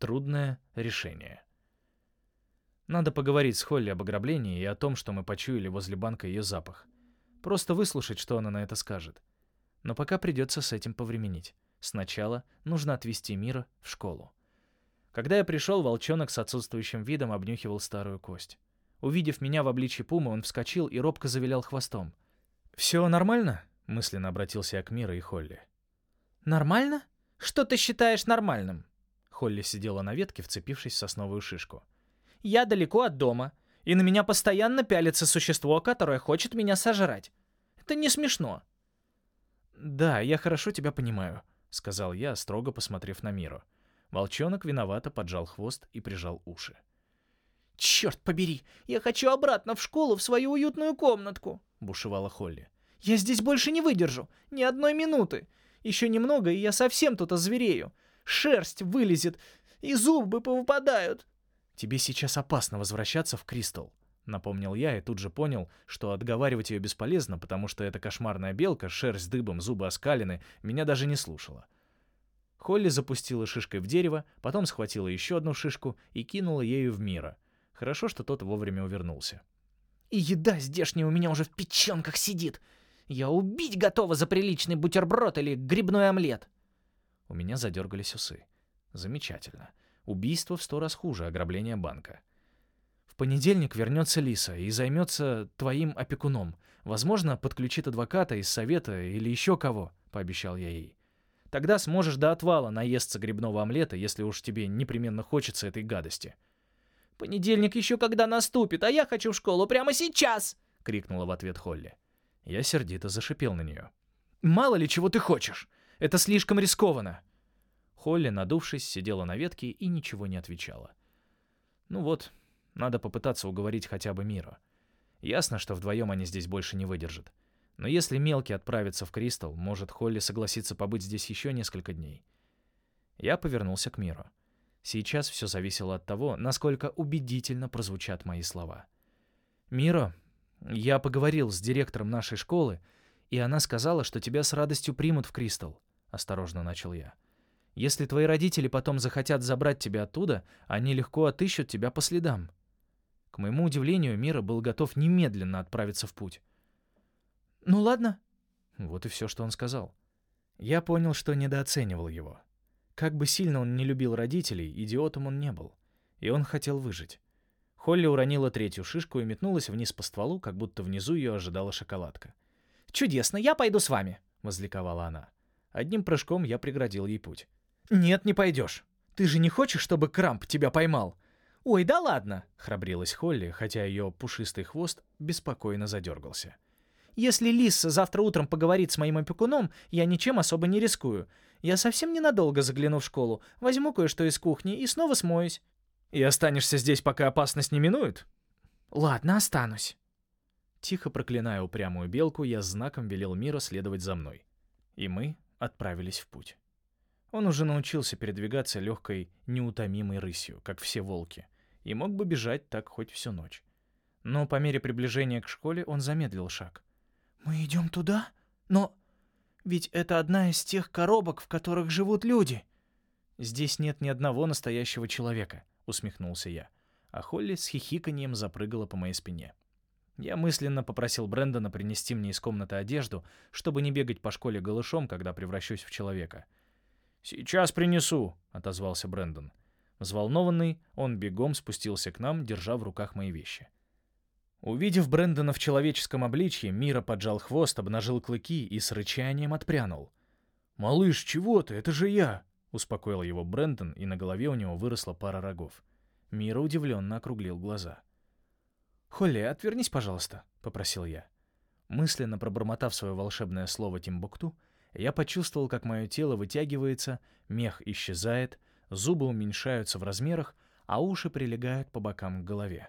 Трудное решение. Надо поговорить с Холли об ограблении и о том, что мы почуяли возле банка ее запах. Просто выслушать, что она на это скажет. Но пока придется с этим повременить. Сначала нужно отвезти Мира в школу. Когда я пришел, волчонок с отсутствующим видом обнюхивал старую кость. Увидев меня в обличье пумы, он вскочил и робко завилял хвостом. «Все нормально?» — мысленно обратился я к Мира и Холли. «Нормально? Что ты считаешь нормальным?» Холли сидела на ветке, вцепившись в сосновую шишку. «Я далеко от дома, и на меня постоянно пялится существо, которое хочет меня сожрать. Это не смешно». «Да, я хорошо тебя понимаю», — сказал я, строго посмотрев на Миру. Волчонок виновато поджал хвост и прижал уши. «Черт побери, я хочу обратно в школу, в свою уютную комнатку», — бушевала Холли. «Я здесь больше не выдержу, ни одной минуты. Еще немного, и я совсем тут озверею. Шерсть вылезет, и зубы повыпадают». «Тебе сейчас опасно возвращаться в Кристал», — напомнил я и тут же понял, что отговаривать ее бесполезно, потому что эта кошмарная белка, шерсть дыбом, зубы оскалены, меня даже не слушала. Холли запустила шишкой в дерево, потом схватила еще одну шишку и кинула ею в Мира. Хорошо, что тот вовремя увернулся. «И еда здешняя у меня уже в печенках сидит. Я убить готова за приличный бутерброд или грибной омлет». У меня задергались усы. Замечательно. Убийство в сто раз хуже ограбления банка. В понедельник вернется Лиса и займется твоим опекуном. Возможно, подключит адвоката из совета или еще кого, — пообещал я ей. Тогда сможешь до отвала наесться грибного омлета, если уж тебе непременно хочется этой гадости. «Понедельник еще когда наступит, а я хочу в школу прямо сейчас!» — крикнула в ответ Холли. Я сердито зашипел на нее. «Мало ли чего ты хочешь! Это слишком рискованно!» Холли, надувшись, сидела на ветке и ничего не отвечала. «Ну вот, надо попытаться уговорить хотя бы Миру. Ясно, что вдвоем они здесь больше не выдержат. Но если мелкий отправится в Кристал, может, Холли согласится побыть здесь еще несколько дней. Я повернулся к миру. Сейчас все зависело от того, насколько убедительно прозвучат мои слова. «Миро, я поговорил с директором нашей школы, и она сказала, что тебя с радостью примут в Кристал», — осторожно начал я. «Если твои родители потом захотят забрать тебя оттуда, они легко отыщут тебя по следам». К моему удивлению, Мира был готов немедленно отправиться в путь. «Ну ладно». Вот и все, что он сказал. Я понял, что недооценивал его. Как бы сильно он не любил родителей, идиотом он не был. И он хотел выжить. Холли уронила третью шишку и метнулась вниз по стволу, как будто внизу ее ожидала шоколадка. «Чудесно, я пойду с вами», — возликовала она. Одним прыжком я преградил ей путь. «Нет, не пойдешь. Ты же не хочешь, чтобы Крамп тебя поймал?» «Ой, да ладно!» — храбрилась Холли, хотя ее пушистый хвост беспокойно задергался. Если Лиса завтра утром поговорит с моим опекуном, я ничем особо не рискую. Я совсем ненадолго загляну в школу, возьму кое-что из кухни и снова смоюсь». «И останешься здесь, пока опасность не минует?» «Ладно, останусь». Тихо проклиная упрямую белку, я знаком велел Мира следовать за мной. И мы отправились в путь. Он уже научился передвигаться легкой, неутомимой рысью, как все волки, и мог бы бежать так хоть всю ночь. Но по мере приближения к школе он замедлил шаг. «Мы идем туда? Но ведь это одна из тех коробок, в которых живут люди». «Здесь нет ни одного настоящего человека», — усмехнулся я. А Холли с хихиканием запрыгала по моей спине. Я мысленно попросил Брэндона принести мне из комнаты одежду, чтобы не бегать по школе голышом, когда превращусь в человека. «Сейчас принесу», — отозвался Брэндон. Взволнованный, он бегом спустился к нам, держа в руках мои вещи. Увидев Брэндона в человеческом обличье, Мира поджал хвост, обнажил клыки и с рычанием отпрянул. «Малыш, чего ты? Это же я!» — успокоил его Брэндон, и на голове у него выросла пара рогов. Мира удивленно округлил глаза. «Холли, отвернись, пожалуйста», — попросил я. Мысленно пробормотав свое волшебное слово «Тимбукту», я почувствовал, как мое тело вытягивается, мех исчезает, зубы уменьшаются в размерах, а уши прилегают по бокам к голове.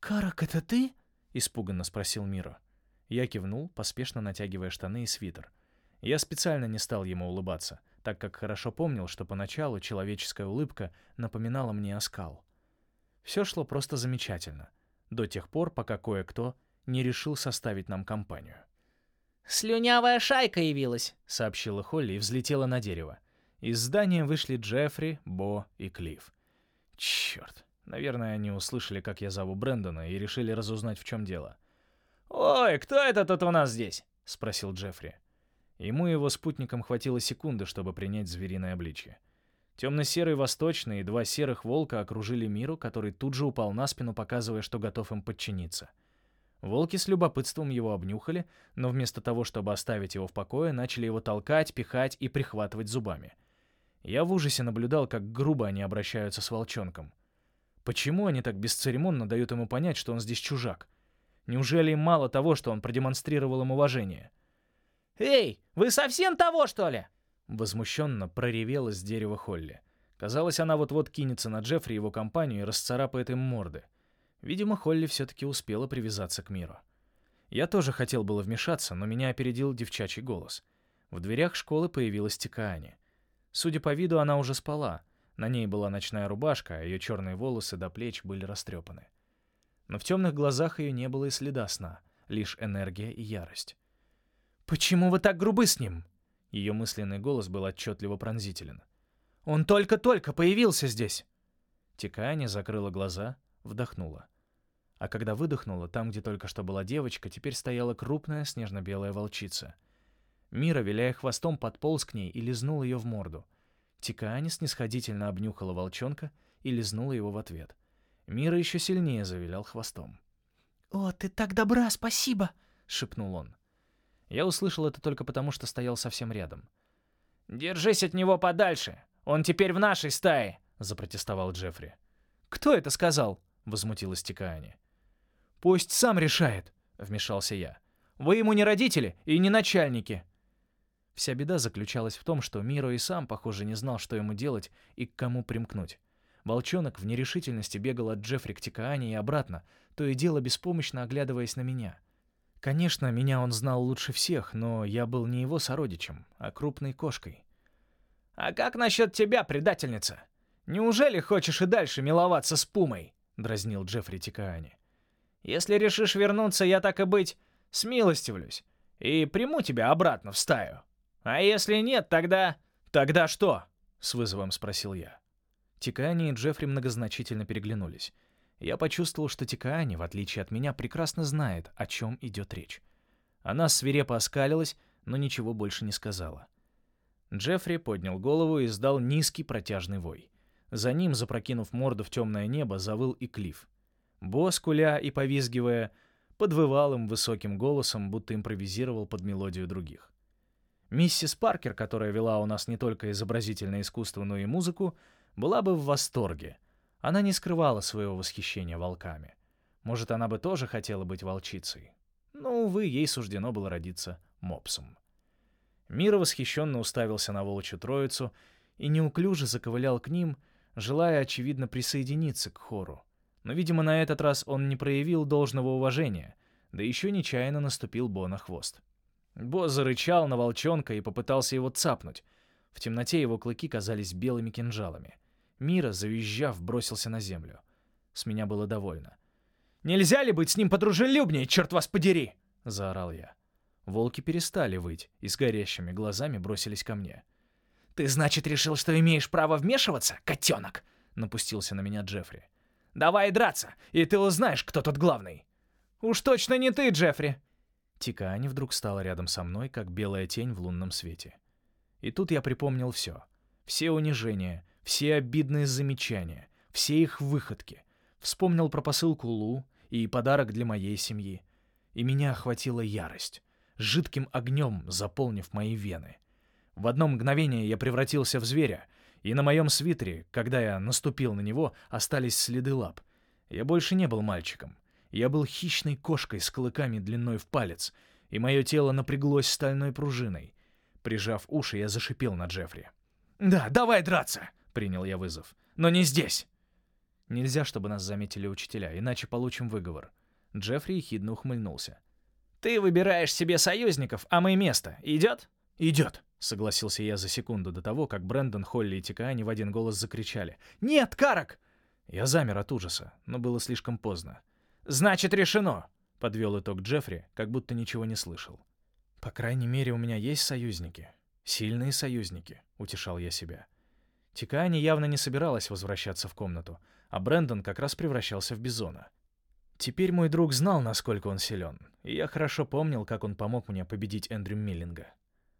«Карак, это ты?» — испуганно спросил Миро. Я кивнул, поспешно натягивая штаны и свитер. Я специально не стал ему улыбаться, так как хорошо помнил, что поначалу человеческая улыбка напоминала мне оскал. Все шло просто замечательно, до тех пор, пока кое-кто не решил составить нам компанию. «Слюнявая шайка явилась», — сообщила Холли и взлетела на дерево. Из здания вышли Джеффри, Бо и Клифф. Черт, наверное, они услышали, как я зову Брэндона, и решили разузнать, в чем дело. «Ой, кто это тут у нас здесь?» — спросил Джеффри. Ему и его спутникам хватило секунды, чтобы принять звериное обличье. Темно-серый восточный и два серых волка окружили миру, который тут же упал на спину, показывая, что готов им подчиниться. Волки с любопытством его обнюхали, но вместо того, чтобы оставить его в покое, начали его толкать, пихать и прихватывать зубами. Я в ужасе наблюдал, как грубо они обращаются с волчонком. Почему они так бесцеремонно дают ему понять, что он здесь чужак? Неужели им мало того, что он продемонстрировал им уважение? «Эй, вы совсем того, что ли?» Возмущенно проревела с дерева Холли. Казалось, она вот-вот кинется на Джеффри и его компанию и расцарапает им морды. Видимо, Холли все-таки успела привязаться к миру. Я тоже хотел было вмешаться, но меня опередил девчачий голос. В дверях школы появилась Тикаани. Судя по виду, она уже спала. На ней была ночная рубашка, а ее черные волосы до плеч были растрепаны. Но в темных глазах ее не было и следа сна, лишь энергия и ярость. «Почему вы так грубы с ним?» Ее мысленный голос был отчетливо пронзителен. «Он только-только появился здесь!» Тикаани закрыла глаза, вдохнула. А когда выдохнула, там, где только что была девочка, теперь стояла крупная снежно-белая волчица. Мира, виляя хвостом, подполз к ней и лизнул ее в морду. Тикаани снисходительно обнюхала волчонка и лизнула его в ответ. Мира еще сильнее завилял хвостом. «О, ты так добра, спасибо!» — шепнул он. Я услышал это только потому, что стоял совсем рядом. «Держись от него подальше! Он теперь в нашей стае!» — запротестовал Джеффри. «Кто это сказал?» — возмутилась Тикаани. «Пусть сам решает», — вмешался я. «Вы ему не родители и не начальники». Вся беда заключалась в том, что Миро и сам, похоже, не знал, что ему делать и к кому примкнуть. Волчонок в нерешительности бегал от Джеффри к Тикаане и обратно, то и дело беспомощно оглядываясь на меня — Конечно, меня он знал лучше всех, но я был не его сородичем, а крупной кошкой. «А как насчет тебя, предательница? Неужели хочешь и дальше миловаться с Пумой?» — дразнил Джеффри Тикаани. «Если решишь вернуться, я так и быть, смилостивлюсь и приму тебя обратно в стаю. А если нет, тогда... Тогда что?» — с вызовом спросил я. Тикаани и Джеффри многозначительно переглянулись. Я почувствовал, что Тикаани, в отличие от меня, прекрасно знает, о чем идет речь. Она свирепо оскалилась, но ничего больше не сказала. Джеффри поднял голову и издал низкий протяжный вой. За ним, запрокинув морду в темное небо, завыл и Клифф. Бо, скуля и повизгивая, подвывал им высоким голосом, будто импровизировал под мелодию других. Миссис Паркер, которая вела у нас не только изобразительное искусство, но и музыку, была бы в восторге — она не скрывала своего восхищения волками. Может, она бы тоже хотела быть волчицей. Но, увы, ей суждено было родиться мопсом. Мира восхищенно уставился на волчью троицу и неуклюже заковылял к ним, желая, очевидно, присоединиться к хору. Но, видимо, на этот раз он не проявил должного уважения, да еще нечаянно наступил Бо на хвост. Бо зарычал на волчонка и попытался его цапнуть. В темноте его клыки казались белыми кинжалами — Мира, завизжав, бросился на землю. С меня было довольно. «Нельзя ли быть с ним подружелюбнее, черт вас подери!» — заорал я. Волки перестали выть и с горящими глазами бросились ко мне. «Ты, значит, решил, что имеешь право вмешиваться, котенок?» — напустился на меня Джеффри. «Давай драться, и ты узнаешь, кто тут главный». «Уж точно не ты, Джеффри!» Тикаани вдруг стала рядом со мной, как белая тень в лунном свете. И тут я припомнил все. Все унижения, все обидные замечания, все их выходки. Вспомнил про посылку Лу и подарок для моей семьи. И меня охватила ярость, жидким огнем заполнив мои вены. В одно мгновение я превратился в зверя, и на моем свитере, когда я наступил на него, остались следы лап. Я больше не был мальчиком. Я был хищной кошкой с клыками длиной в палец, и мое тело напряглось стальной пружиной. Прижав уши, я зашипел на Джеффри. «Да, давай драться!» Принял я вызов. «Но не здесь!» Нельзя, чтобы нас заметили учителя, иначе получим выговор. Джеффри ехидно ухмыльнулся. «Ты выбираешь себе союзников, а мы место. Идет?» «Идет», — согласился я за секунду до того, как Брэндон, Холли и Тикаани в один голос закричали. «Нет, Карак!» Я замер от ужаса, но было слишком поздно. «Значит, решено!» — подвел итог Джеффри, как будто ничего не слышал. «По крайней мере, у меня есть союзники. Сильные союзники, утешал я себя. Тикаани явно не собиралась возвращаться в комнату, а Брэндон как раз превращался в бизона. Теперь мой друг знал, насколько он силен, и я хорошо помнил, как он помог мне победить Эндрю Миллинга.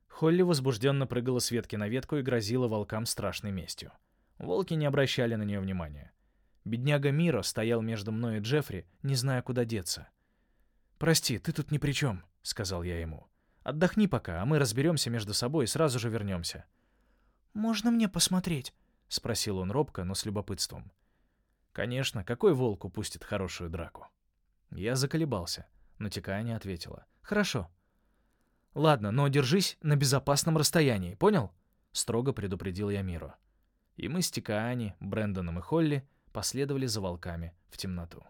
Холли возбужденно прыгала с ветки на ветку и грозила волкам страшной местью. Волки не обращали на нее внимания. Бедняга Миро стоял между мной и Джеффри, не зная, куда деться. «Прости, ты тут ни при чем», — сказал я ему. «Отдохни пока, а мы разберемся между собой и сразу же вернемся». «Можно мне посмотреть?» — спросил он робко, но с любопытством. Конечно, какой волк упустит хорошую драку? Я заколебался, но Тикая не ответила. «Хорошо». «Ладно, но держись на безопасном расстоянии, понял?» Строго предупредил я Миру. И мы с Тикаани, Брэндоном и Холли последовали за волками в темноту.